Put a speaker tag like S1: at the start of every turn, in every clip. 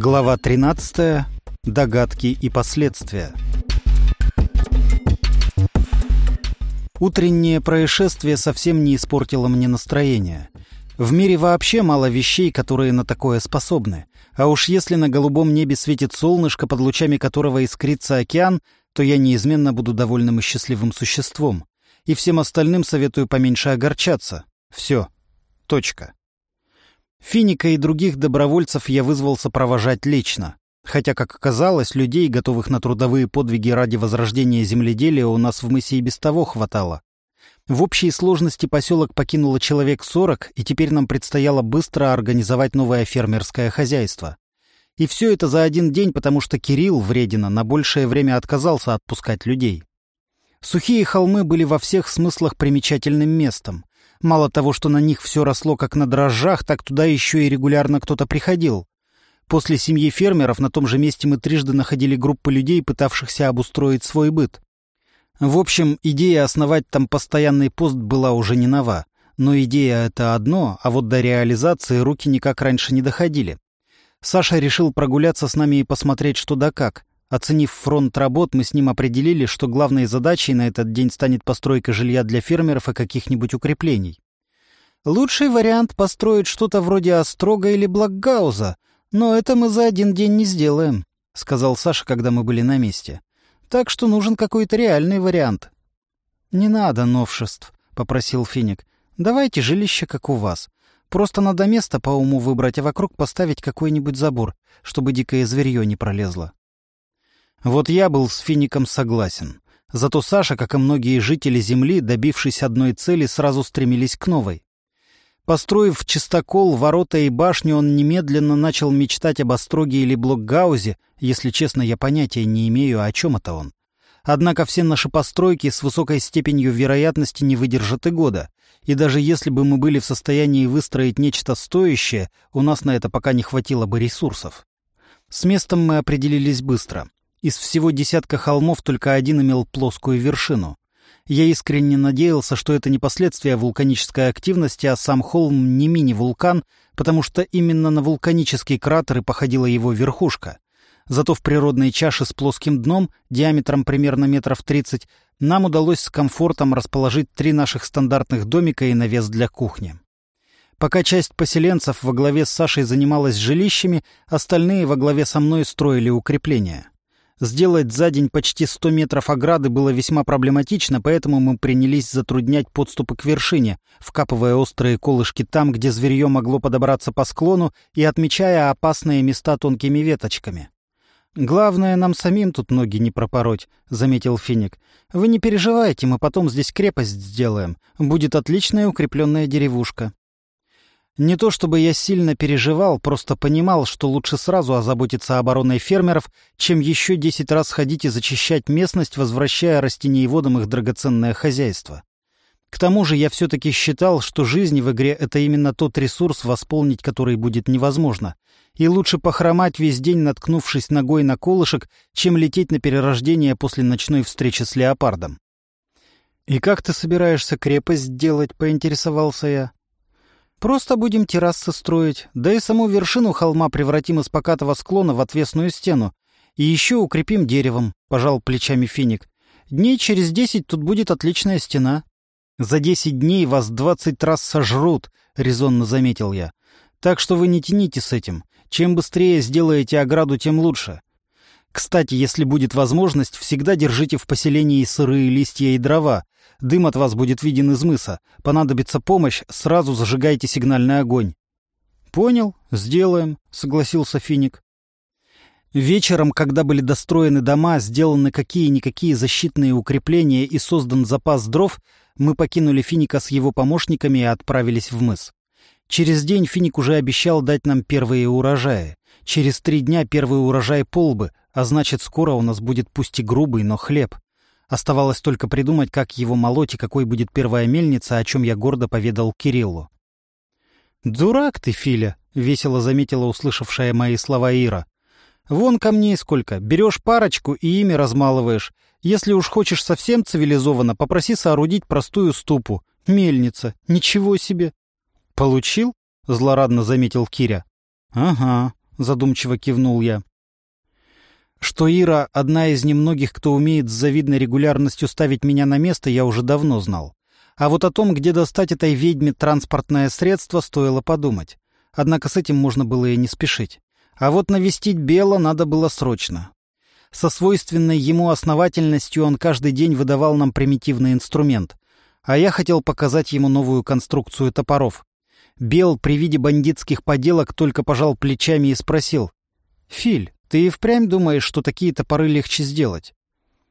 S1: Глава 13. Догадки и последствия. Утреннее происшествие совсем не испортило мне настроение. В мире вообще мало вещей, которые на такое способны. А уж если на голубом небе светит солнышко, под лучами которого искрится океан, то я неизменно буду довольным и счастливым существом. И всем остальным советую поменьше огорчаться. Все. Точка. Финика и других добровольцев я вызвался провожать лично. Хотя, как оказалось, людей, готовых на трудовые подвиги ради возрождения земледелия, у нас в мысе и без того хватало. В общей сложности поселок покинуло человек сорок, и теперь нам предстояло быстро организовать новое фермерское хозяйство. И все это за один день, потому что Кирилл Вредина на большее время отказался отпускать людей. Сухие холмы были во всех смыслах примечательным местом. Мало того, что на них все росло как на дрожжах, так туда еще и регулярно кто-то приходил. После семьи фермеров на том же месте мы трижды находили группы людей, пытавшихся обустроить свой быт. В общем, идея основать там постоянный пост была уже не нова. Но идея — это одно, а вот до реализации руки никак раньше не доходили. Саша решил прогуляться с нами и посмотреть, что да как. Оценив фронт работ, мы с ним определили, что главной задачей на этот день станет постройка жилья для фермеров и каких-нибудь укреплений. Лучший вариант — построить что-то вроде Острога или Блокгауза, но это мы за один день не сделаем, — сказал Саша, когда мы были на месте. Так что нужен какой-то реальный вариант. — Не надо новшеств, — попросил Финик. — Давайте жилище, как у вас. Просто надо место по уму выбрать, а вокруг поставить какой-нибудь забор, чтобы дикое зверье не пролезло. Вот я был с Фиником согласен. Зато Саша, как и многие жители Земли, добившись одной цели, сразу стремились к новой. Построив чистокол, ворота и башню, он немедленно начал мечтать об Остроге или Блокгаузе, если честно, я понятия не имею, о чем это он. Однако все наши постройки с высокой степенью вероятности не выдержат и года. И даже если бы мы были в состоянии выстроить нечто стоящее, у нас на это пока не хватило бы ресурсов. С местом мы определились быстро. Из всего десятка холмов только один имел плоскую вершину. Я искренне надеялся, что это не последствия вулканической активности, а сам холм не мини-вулкан, потому что именно на вулканический кратер и походила его верхушка. Зато в природной чаше с плоским дном, диаметром примерно метров тридцать, нам удалось с комфортом расположить три наших стандартных домика и навес для кухни. Пока часть поселенцев во главе с Сашей занималась жилищами, остальные во главе со мной строили укрепления. Сделать за день почти 100 метров ограды было весьма проблематично, поэтому мы принялись затруднять подступы к вершине, вкапывая острые колышки там, где зверье могло подобраться по склону и отмечая опасные места тонкими веточками. «Главное, нам самим тут ноги не пропороть», — заметил Финик. «Вы не переживайте, мы потом здесь крепость сделаем. Будет отличная укрепленная деревушка». Не то чтобы я сильно переживал, просто понимал, что лучше сразу озаботиться обороной фермеров, чем еще десять раз ходить и зачищать местность, возвращая растениеводам их драгоценное хозяйство. К тому же я все-таки считал, что жизнь в игре — это именно тот ресурс, восполнить который будет невозможно. И лучше похромать весь день, наткнувшись ногой на колышек, чем лететь на перерождение после ночной встречи с леопардом. «И как ты собираешься крепость делать?» — поинтересовался я. Просто будем террасы строить, да и саму вершину холма превратим из покатого склона в отвесную стену. И еще укрепим деревом, — пожал плечами финик. Дней через десять тут будет отличная стена. За десять дней вас двадцать раз сожрут, — резонно заметил я. Так что вы не тяните с этим. Чем быстрее сделаете ограду, тем лучше. Кстати, если будет возможность, всегда держите в поселении сырые листья и дрова. Дым от вас будет виден из мыса. Понадобится помощь, сразу зажигайте сигнальный огонь. «Понял, сделаем», — согласился Финик. Вечером, когда были достроены дома, сделаны какие-никакие защитные укрепления и создан запас дров, мы покинули Финика с его помощниками и отправились в мыс. Через день Финик уже обещал дать нам первые урожаи. Через три дня первый урожай полбы, а значит, скоро у нас будет пусть и грубый, но хлеб. Оставалось только придумать, как его молоть и какой будет первая мельница, о чем я гордо поведал Кириллу. «Дурак ты, Филя!» — весело заметила услышавшая мои слова Ира. «Вон камней сколько. Берешь парочку и ими размалываешь. Если уж хочешь совсем цивилизованно, попроси соорудить простую ступу. Мельница. Ничего себе!» «Получил?» — злорадно заметил Киря. «Ага», —— задумчиво кивнул я. Что Ира — одна из немногих, кто умеет с завидной регулярностью ставить меня на место, я уже давно знал. А вот о том, где достать этой ведьме транспортное средство, стоило подумать. Однако с этим можно было и не спешить. А вот навестить Бела надо было срочно. Со свойственной ему основательностью он каждый день выдавал нам примитивный инструмент. А я хотел показать ему новую конструкцию топоров. Бел при виде бандитских поделок только пожал плечами и спросил. «Филь, ты и впрямь думаешь, что такие топоры легче сделать?»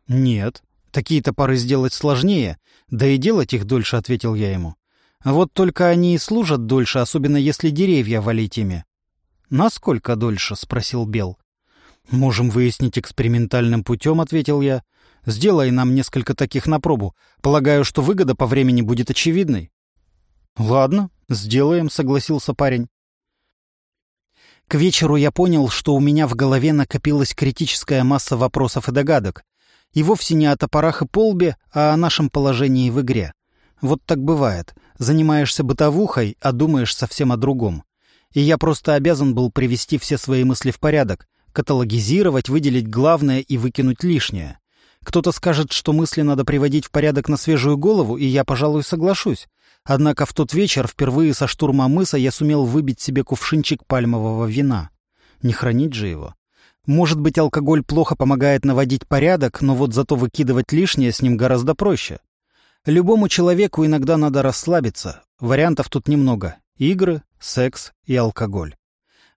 S1: «Нет, такие топоры сделать сложнее, да и делать их дольше», — ответил я ему. «Вот только они и служат дольше, особенно если деревья валить ими». «Насколько дольше?» — спросил Бел. «Можем выяснить экспериментальным путем», — ответил я. «Сделай нам несколько таких на пробу. Полагаю, что выгода по времени будет очевидной». «Ладно, сделаем», — согласился парень. К вечеру я понял, что у меня в голове накопилась критическая масса вопросов и догадок. И вовсе не о топорах и полбе, а о нашем положении в игре. Вот так бывает. Занимаешься бытовухой, а думаешь совсем о другом. И я просто обязан был привести все свои мысли в порядок, каталогизировать, выделить главное и выкинуть лишнее. Кто-то скажет, что мысли надо приводить в порядок на свежую голову, и я, пожалуй, соглашусь. Однако в тот вечер, впервые со штурма мыса, я сумел выбить себе кувшинчик пальмового вина. Не хранить же его. Может быть, алкоголь плохо помогает наводить порядок, но вот зато выкидывать лишнее с ним гораздо проще. Любому человеку иногда надо расслабиться. Вариантов тут немного. Игры, секс и алкоголь.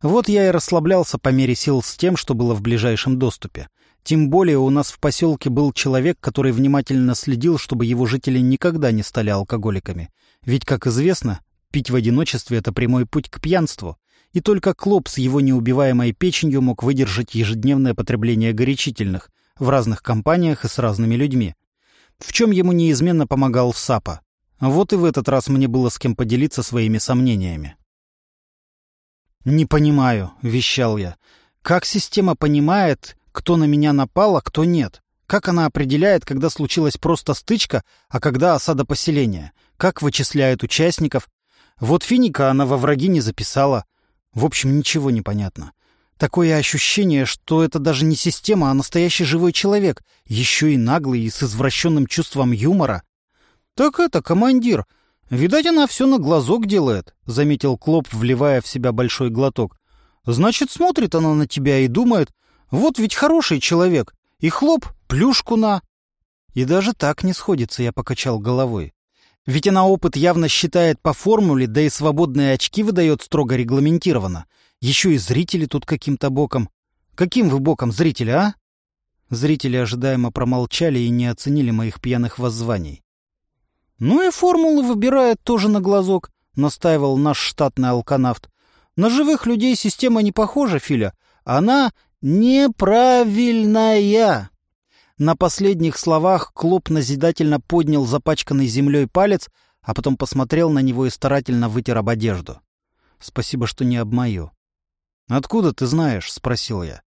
S1: Вот я и расслаблялся по мере сил с тем, что было в ближайшем доступе. Тем более у нас в поселке был человек, который внимательно следил, чтобы его жители никогда не стали алкоголиками. Ведь, как известно, пить в одиночестве — это прямой путь к пьянству. И только Клоп с его неубиваемой печенью мог выдержать ежедневное потребление горячительных в разных компаниях и с разными людьми. В чем ему неизменно помогал Сапа. Вот и в этот раз мне было с кем поделиться своими сомнениями. «Не понимаю», — вещал я. «Как система понимает, кто на меня напал, а кто нет? Как она определяет, когда случилась просто стычка, а когда осада поселения? Как вычисляет участников? Вот Финика она во враги не записала. В общем, ничего не понятно. Такое ощущение, что это даже не система, а настоящий живой человек, еще и наглый и с извращенным чувством юмора. «Так это, командир, видать, она все на глазок делает», — заметил Клоп, вливая в себя большой глоток. «Значит, смотрит она на тебя и думает, вот ведь хороший человек. И хлоп, плюшку на... И даже так не сходится, я покачал головой. Ведь она опыт явно считает по формуле, да и свободные очки выдает строго регламентированно. Еще и зрители тут каким-то боком. Каким вы боком, зрители, а? Зрители ожидаемо промолчали и не оценили моих пьяных воззваний. «Ну и формулы выбирает тоже на глазок», — настаивал наш штатный алканавт. «На живых людей система не похожа, Филя. Она «Неправильная!» На последних словах Клоп назидательно поднял запачканный землей палец, а потом посмотрел на него и старательно вытер об одежду. «Спасибо, что не об мою». «Откуда ты знаешь?» — спросил я.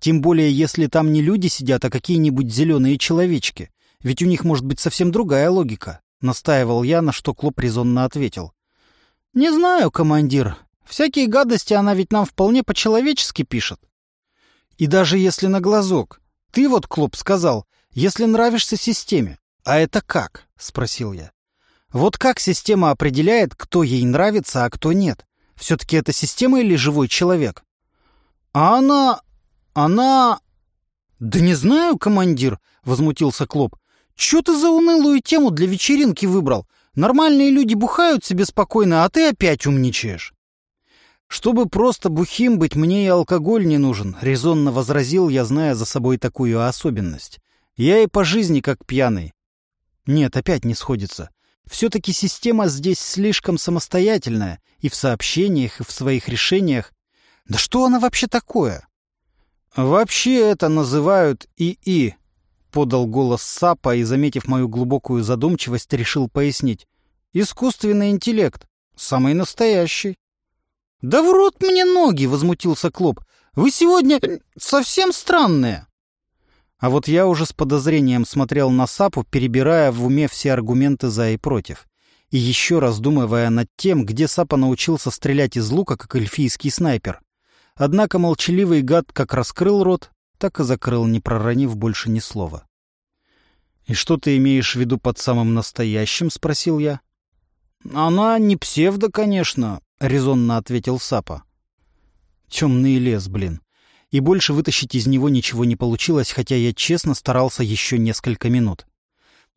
S1: «Тем более, если там не люди сидят, а какие-нибудь зеленые человечки. Ведь у них может быть совсем другая логика», — настаивал я, на что Клоп резонно ответил. «Не знаю, командир. Всякие гадости она ведь нам вполне по-человечески пишет. И даже если на глазок. Ты вот, Клоп, сказал, если нравишься системе. А это как? — спросил я. Вот как система определяет, кто ей нравится, а кто нет? Все-таки это система или живой человек? А она... она... Да не знаю, командир, — возмутился Клоп. Чё ты за унылую тему для вечеринки выбрал? Нормальные люди бухают себе спокойно, а ты опять умничаешь. «Чтобы просто бухим быть, мне и алкоголь не нужен», — резонно возразил я, зная за собой такую особенность. «Я и по жизни как пьяный». Нет, опять не сходится. Все-таки система здесь слишком самостоятельная и в сообщениях, и в своих решениях. Да что она вообще такое? «Вообще это называют ИИ», — подал голос Сапа и, заметив мою глубокую задумчивость, решил пояснить. «Искусственный интеллект. Самый настоящий». «Да в рот мне ноги!» — возмутился Клоп. «Вы сегодня совсем странные!» А вот я уже с подозрением смотрел на Сапу, перебирая в уме все аргументы за и против. И еще раздумывая над тем, где Сапа научился стрелять из лука, как эльфийский снайпер. Однако молчаливый гад как раскрыл рот, так и закрыл, не проронив больше ни слова. «И что ты имеешь в виду под самым настоящим?» — спросил я. «Она не псевдо, конечно», — резонно ответил Сапа. «Темный лес, блин. И больше вытащить из него ничего не получилось, хотя я честно старался еще несколько минут.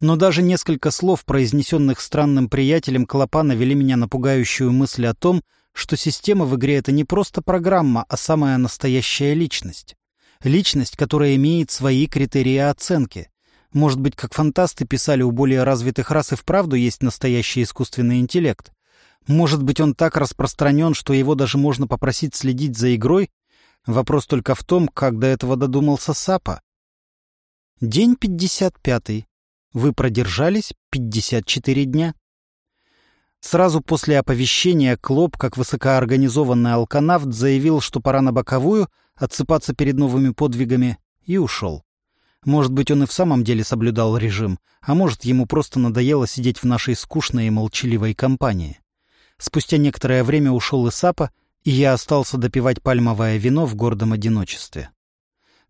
S1: Но даже несколько слов, произнесенных странным приятелем Клопа, вели меня на пугающую мысль о том, что система в игре — это не просто программа, а самая настоящая личность. Личность, которая имеет свои критерии оценки. Может быть, как фантасты писали, у более развитых рас и вправду есть настоящий искусственный интеллект. Может быть, он так распространен, что его даже можно попросить следить за игрой? Вопрос только в том, как до этого додумался Сапа. День 55. Вы продержались 54 дня. Сразу после оповещения Клоп, как высокоорганизованный алканавт, заявил, что пора на боковую, отсыпаться перед новыми подвигами, и ушел. Может быть, он и в самом деле соблюдал режим, а может, ему просто надоело сидеть в нашей скучной и молчаливой компании. Спустя некоторое время ушел и Сапа, и я остался допивать пальмовое вино в гордом одиночестве.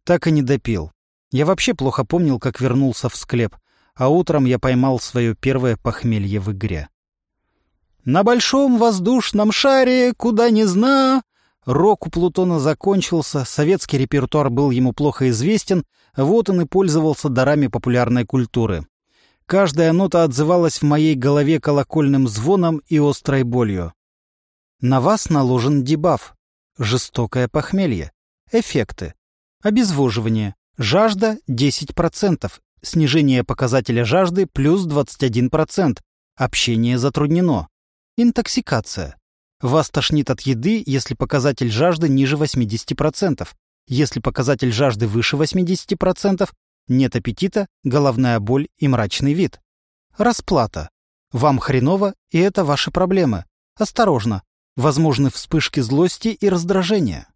S1: Так и не допил. Я вообще плохо помнил, как вернулся в склеп, а утром я поймал свое первое похмелье в игре. На большом воздушном шаре, куда не зна... Рок у Плутона закончился, советский репертуар был ему плохо известен, вот он и пользовался дарами популярной культуры. Каждая нота отзывалась в моей голове колокольным звоном и острой болью. На вас наложен дебаф. Жестокое похмелье. Эффекты. Обезвоживание. Жажда 10%. Снижение показателя жажды плюс 21%. Общение затруднено. Интоксикация. Вас тошнит от еды, если показатель жажды ниже 80%. Если показатель жажды выше 80%, нет аппетита, головная боль и мрачный вид. Расплата. Вам хреново, и это ваши проблемы. Осторожно. Возможны вспышки злости и раздражения.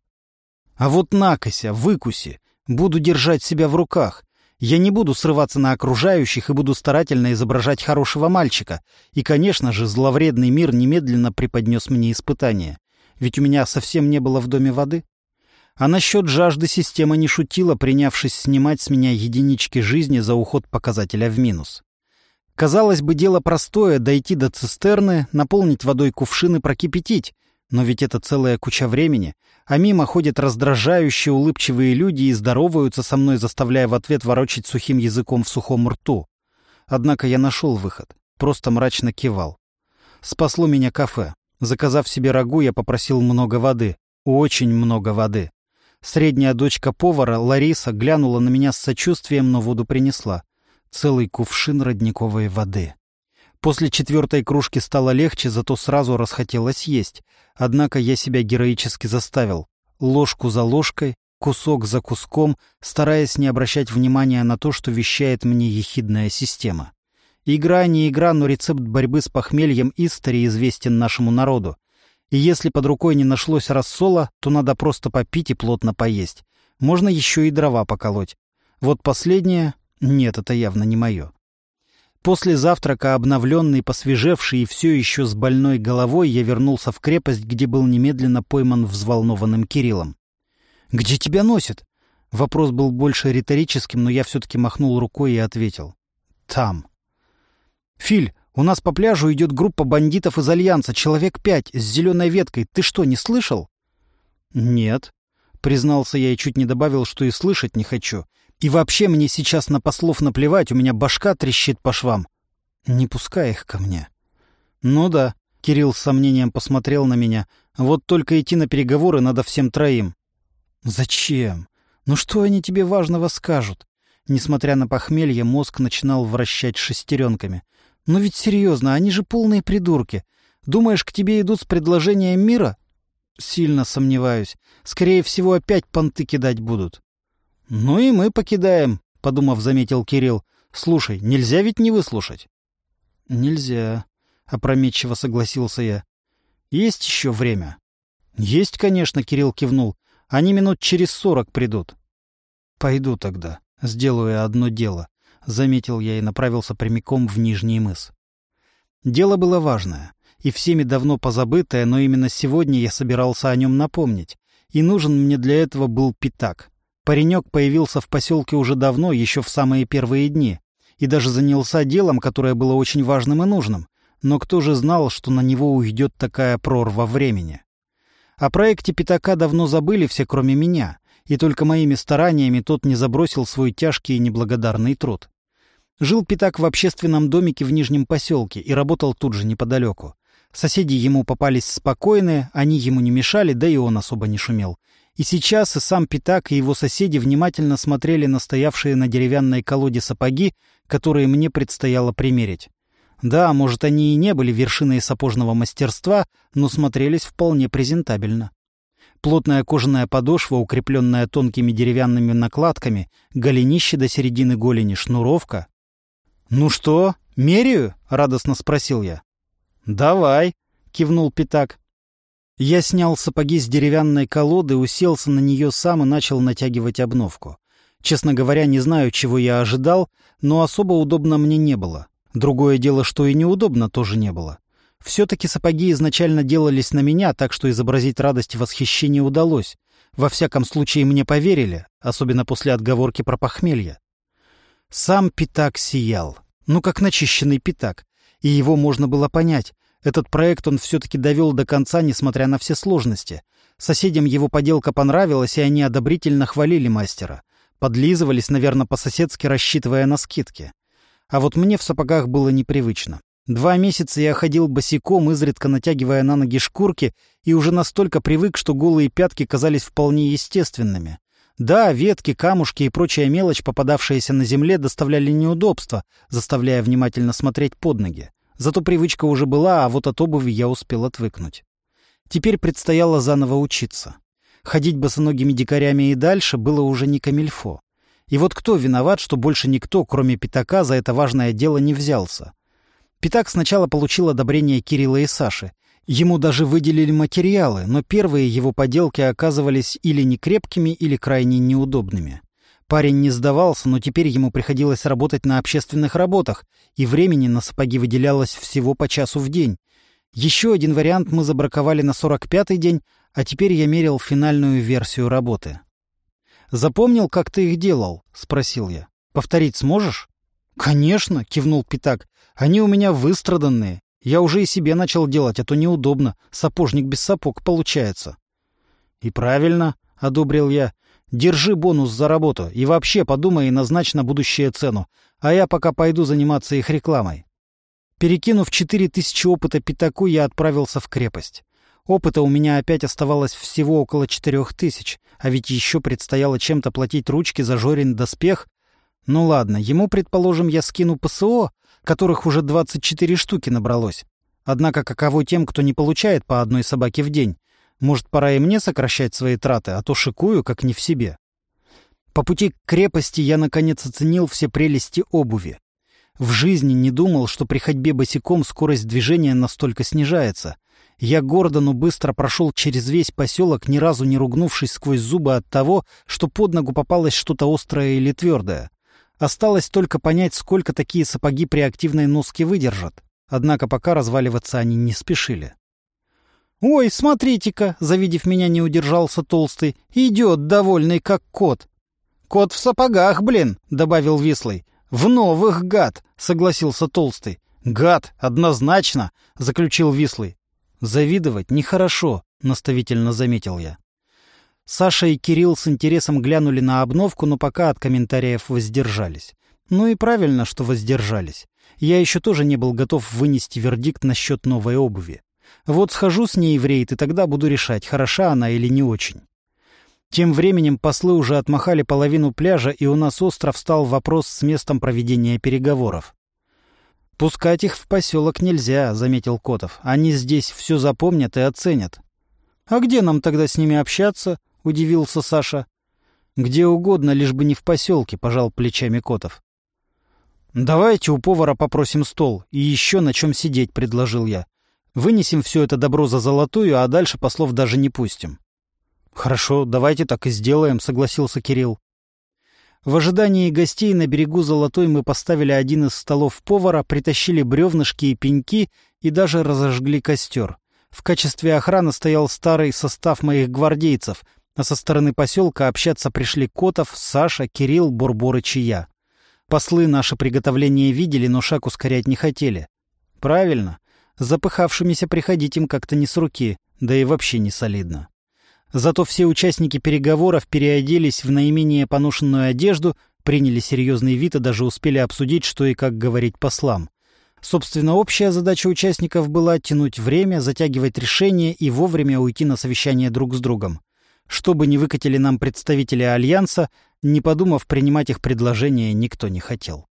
S1: А вот накося, выкуси. Буду держать себя в руках. Я не буду срываться на окружающих и буду старательно изображать хорошего мальчика. И, конечно же, зловредный мир немедленно преподнес мне испытание. Ведь у меня совсем не было в доме воды. А насчет жажды система не шутила, принявшись снимать с меня единички жизни за уход показателя в минус. Казалось бы, дело простое — дойти до цистерны, наполнить водой кувшин и прокипятить. Но ведь это целая куча времени, а мимо ходят раздражающие улыбчивые люди и здороваются со мной, заставляя в ответ ворочать сухим языком в сухом рту. Однако я нашел выход, просто мрачно кивал. Спасло меня кафе. Заказав себе рагу, я попросил много воды. Очень много воды. Средняя дочка повара, Лариса, глянула на меня с сочувствием, но воду принесла. Целый кувшин родниковой воды. После четвертой кружки стало легче, зато сразу расхотелось есть. Однако я себя героически заставил. Ложку за ложкой, кусок за куском, стараясь не обращать внимания на то, что вещает мне ехидная система. Игра не игра, но рецепт борьбы с похмельем Истори известен нашему народу. И если под рукой не нашлось рассола, то надо просто попить и плотно поесть. Можно еще и дрова поколоть. Вот последнее... Нет, это явно не мое. После завтрака, обновленный, посвежевший и все еще с больной головой, я вернулся в крепость, где был немедленно пойман взволнованным Кириллом. «Где тебя носит?» Вопрос был больше риторическим, но я все-таки махнул рукой и ответил. «Там». «Филь, у нас по пляжу идет группа бандитов из Альянса, человек пять, с зеленой веткой. Ты что, не слышал?» «Нет», — признался я и чуть не добавил, что и слышать не хочу. И вообще мне сейчас на послов наплевать, у меня башка трещит по швам. Не пускай их ко мне. Ну да, Кирилл с сомнением посмотрел на меня. Вот только идти на переговоры надо всем троим. Зачем? Ну что они тебе важного скажут? Несмотря на похмелье, мозг начинал вращать шестеренками. Ну ведь серьезно, они же полные придурки. Думаешь, к тебе идут с предложением мира? Сильно сомневаюсь. Скорее всего, опять понты кидать будут. «Ну и мы покидаем», — подумав, заметил Кирилл. «Слушай, нельзя ведь не выслушать?» «Нельзя», — опрометчиво согласился я. «Есть еще время?» «Есть, конечно», — Кирилл кивнул. «Они минут через сорок придут». «Пойду тогда, сделаю одно дело», — заметил я и направился прямиком в Нижний мыс. Дело было важное и всеми давно позабытое, но именно сегодня я собирался о нем напомнить. И нужен мне для этого был пятак. Паренек появился в поселке уже давно, еще в самые первые дни, и даже занялся делом, которое было очень важным и нужным. Но кто же знал, что на него уйдет такая прорва времени? О проекте пятака давно забыли все, кроме меня, и только моими стараниями тот не забросил свой тяжкий и неблагодарный труд. Жил Пятак в общественном домике в Нижнем поселке и работал тут же неподалеку. Соседи ему попались спокойные, они ему не мешали, да и он особо не шумел. И сейчас и сам Пятак, и его соседи внимательно смотрели на стоявшие на деревянной колоде сапоги, которые мне предстояло примерить. Да, может, они и не были вершиной сапожного мастерства, но смотрелись вполне презентабельно. Плотная кожаная подошва, укрепленная тонкими деревянными накладками, голенище до середины голени, шнуровка. «Ну что, меряю?» — радостно спросил я. «Давай», — кивнул Пятак. Я снял сапоги с деревянной колоды, уселся на нее сам и начал натягивать обновку. Честно говоря, не знаю, чего я ожидал, но особо удобно мне не было. Другое дело, что и неудобно тоже не было. Все-таки сапоги изначально делались на меня, так что изобразить радость и восхищение удалось. Во всяком случае, мне поверили, особенно после отговорки про похмелье. Сам пятак сиял. Ну, как начищенный пятак. И его можно было понять. Этот проект он все-таки довел до конца, несмотря на все сложности. Соседям его поделка понравилась, и они одобрительно хвалили мастера. Подлизывались, наверное, по-соседски, рассчитывая на скидки. А вот мне в сапогах было непривычно. Два месяца я ходил босиком, изредка натягивая на ноги шкурки, и уже настолько привык, что голые пятки казались вполне естественными. Да, ветки, камушки и прочая мелочь, попадавшаяся на земле, доставляли неудобства, заставляя внимательно смотреть под ноги. Зато привычка уже была, а вот от обуви я успел отвыкнуть. Теперь предстояло заново учиться. Ходить босоногими дикарями и дальше было уже не камильфо. И вот кто виноват, что больше никто, кроме Пятака, за это важное дело не взялся? Пятак сначала получил одобрение Кирилла и Саши. Ему даже выделили материалы, но первые его поделки оказывались или некрепкими, или крайне неудобными. Парень не сдавался, но теперь ему приходилось работать на общественных работах, и времени на сапоги выделялось всего по часу в день. Еще один вариант мы забраковали на 45-й день, а теперь я мерил финальную версию работы. «Запомнил, как ты их делал?» — спросил я. «Повторить сможешь?» «Конечно», — кивнул Питак. «Они у меня выстраданные. Я уже и себе начал делать, а то неудобно. Сапожник без сапог получается». «И правильно», — одобрил я. «Держи бонус за работу и вообще подумай и назначь на будущее цену, а я пока пойду заниматься их рекламой». Перекинув четыре тысячи опыта пятаку, я отправился в крепость. Опыта у меня опять оставалось всего около четырех тысяч, а ведь еще предстояло чем-то платить ручки за Жорин доспех. Ну ладно, ему, предположим, я скину ПСО, которых уже 24 штуки набралось. Однако каково тем, кто не получает по одной собаке в день? Может, пора и мне сокращать свои траты, а то шикую, как не в себе. По пути к крепости я, наконец, оценил все прелести обуви. В жизни не думал, что при ходьбе босиком скорость движения настолько снижается. Я гордо, но быстро прошел через весь поселок, ни разу не ругнувшись сквозь зубы от того, что под ногу попалось что-то острое или твердое. Осталось только понять, сколько такие сапоги при активной носке выдержат. Однако пока разваливаться они не спешили. «Ой, смотрите-ка!» — завидев меня, не удержался толстый. «Идет, довольный, как кот». «Кот в сапогах, блин!» — добавил Вислый. «В новых, гад!» — согласился толстый. «Гад, однозначно!» — заключил Вислый. «Завидовать нехорошо», — наставительно заметил я. Саша и Кирилл с интересом глянули на обновку, но пока от комментариев воздержались. Ну и правильно, что воздержались. Я еще тоже не был готов вынести вердикт насчет новой обуви. Вот схожу с ней в рейд, и тогда буду решать, хороша она или не очень. Тем временем послы уже отмахали половину пляжа, и у нас остро встал вопрос с местом проведения переговоров. «Пускать их в поселок нельзя», — заметил Котов. «Они здесь все запомнят и оценят». «А где нам тогда с ними общаться?» — удивился Саша. «Где угодно, лишь бы не в поселке», — пожал плечами Котов. «Давайте у повара попросим стол и еще на чем сидеть», — предложил я. «Вынесем все это добро за золотую, а дальше послов даже не пустим». «Хорошо, давайте так и сделаем», — согласился Кирилл. В ожидании гостей на берегу Золотой мы поставили один из столов повара, притащили бревнышки и пеньки и даже разожгли костер. В качестве охраны стоял старый состав моих гвардейцев, А со стороны поселка общаться пришли Котов, Саша, Кирилл, Бурборыч и я. Послы наше приготовление видели, но шаг ускорять не хотели. Правильно. Запыхавшимися приходить им как-то не с руки, да и вообще не солидно. Зато все участники переговоров переоделись в наименее поношенную одежду, приняли серьезный вид и даже успели обсудить, что и как говорить послам. Собственно, общая задача участников была тянуть время, затягивать решение и вовремя уйти на совещание друг с другом. Чтобы не выкатили нам представители Альянса, не подумав принимать их предложение, никто не хотел.